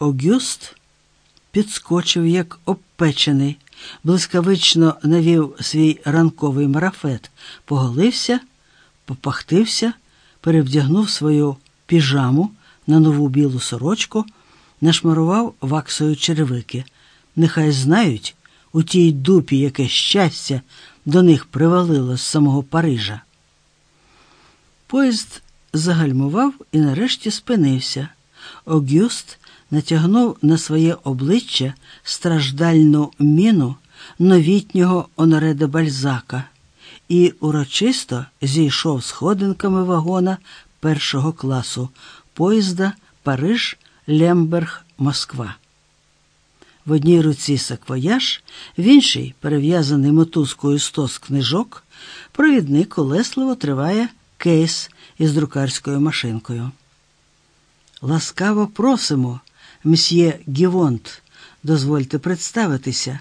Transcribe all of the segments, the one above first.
Огюст підскочив, як обпечений, блискавично навів свій ранковий марафет, поголився, попахтився, перевдягнув свою піжаму на нову білу сорочку, нашмарував ваксою черевики. Нехай знають у тій дупі, яке щастя до них привалило з самого Парижа. Поїзд загальмував і нарешті спинився. Огюст натягнув на своє обличчя страждальну міну новітнього Оноре де Бальзака і урочисто зійшов сходинками вагона першого класу поїзда Париж, Лемберг, Москва. В одній руці саквояж, в іншій, перев'язаний мотузкою стос книжок, провідник улесливо триває кейс із друкарською машинкою. Ласкаво просимо, мсьє Гівонт, дозвольте представитися.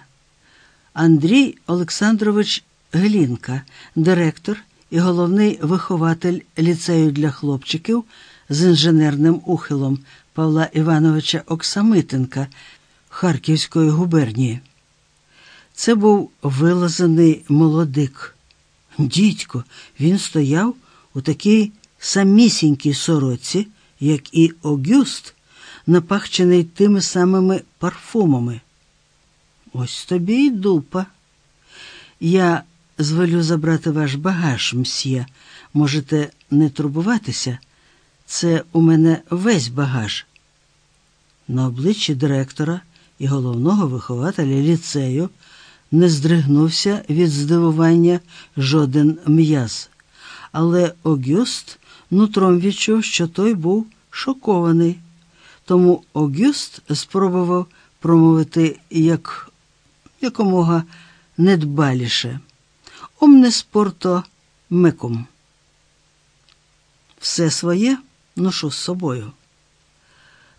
Андрій Олександрович Глінка, директор і головний вихователь ліцею для хлопчиків з інженерним ухилом Павла Івановича Оксамитенка Харківської губернії. Це був вилазений молодик. Дідько, він стояв у такій самісінькій сороці, як і Огюст, напахчений тими самими парфумами. Ось тобі й дупа. Я звелю забрати ваш багаж, мсьє. Можете не турбуватися. Це у мене весь багаж. На обличчі директора і головного вихователя ліцею не здригнувся від здивування жоден м'яз, але Огюст нутром відчув, що той був шокований. Тому Огюст спробував промовити як якомога недбаліше. Омне спорто мекум. Все своє ношу з собою.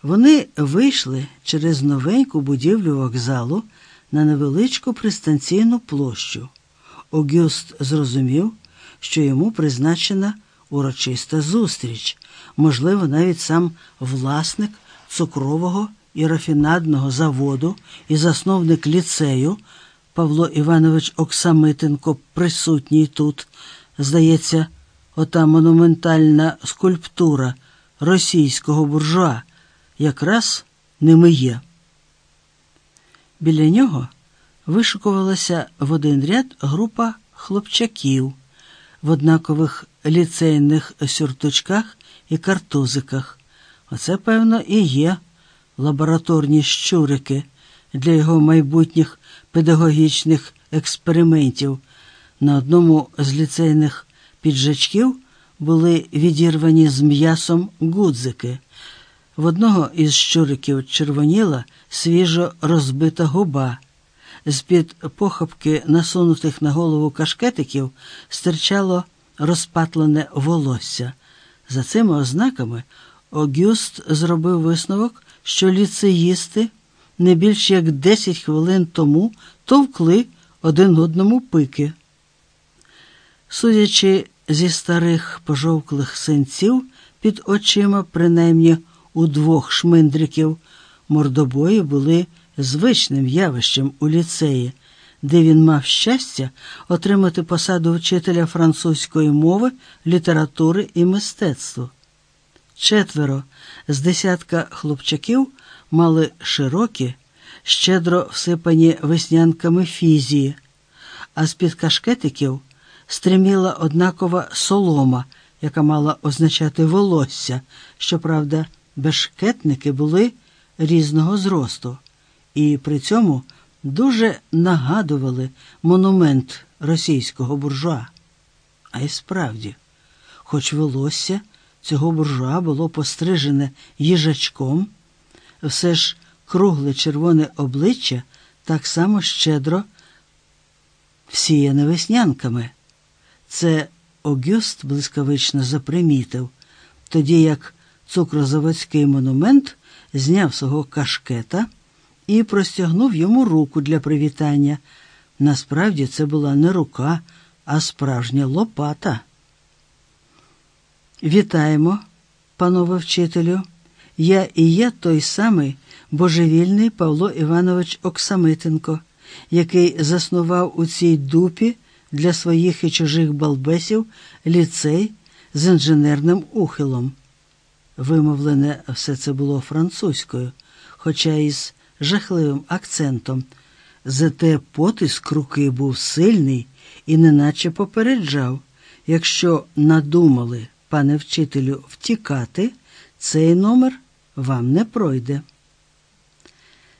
Вони вийшли через новеньку будівлю вокзалу на невеличку пристанційну площу. Огюст зрозумів, що йому призначена урочиста зустріч, можливо, навіть сам власник цукрового і рафінадного заводу і засновник ліцею Павло Іванович Оксамитенко присутній тут. Здається, ота монументальна скульптура російського буржуа якраз ними є. Біля нього вишукувалася в один ряд група хлопчаків в однакових ліцейних сюртучках і картузиках. Оце, певно, і є лабораторні щурики для його майбутніх педагогічних експериментів. На одному з ліцейних піджачків були відірвані з м'ясом гудзики. В одного із щуриків червоніла свіжо розбита губа. З-під похопки насунутих на голову кашкетиків стирчало розпатлене волосся. За цими ознаками Огюст зробив висновок, що ліцеїсти не більш як 10 хвилин тому товкли один одному пики. Судячи зі старих пожовклих синців під очима, принаймні у двох шминдриків, мордобої були звичним явищем у ліцеї, де він мав щастя отримати посаду вчителя французької мови, літератури і мистецтва. Четверо з десятка хлопчаків мали широкі, щедро всипані веснянками фізії, а з-під кашкетиків стриміла однакова солома, яка мала означати волосся. Щоправда, бешкетники були різного зросту, і при цьому дуже нагадували монумент російського буржуа. А й справді, хоч волосся цього буржуа було пострижене їжачком, все ж кругле червоне обличчя так само щедро всіяне веснянками. Це Огюст блискавично запримітив, тоді як цукрозаводський монумент зняв свого кашкета і простягнув йому руку для привітання. Насправді це була не рука, а справжня лопата. Вітаємо, панове вчителю. Я і є той самий божевільний Павло Іванович Оксамитенко, який заснував у цій дупі для своїх і чужих балбесів ліцей з інженерним ухилом. Вимовлене все це було французькою, хоча із жахливим акцентом. Зате потиск руки був сильний і неначе попереджав, якщо надумали, пане вчителю, втікати, цей номер вам не пройде.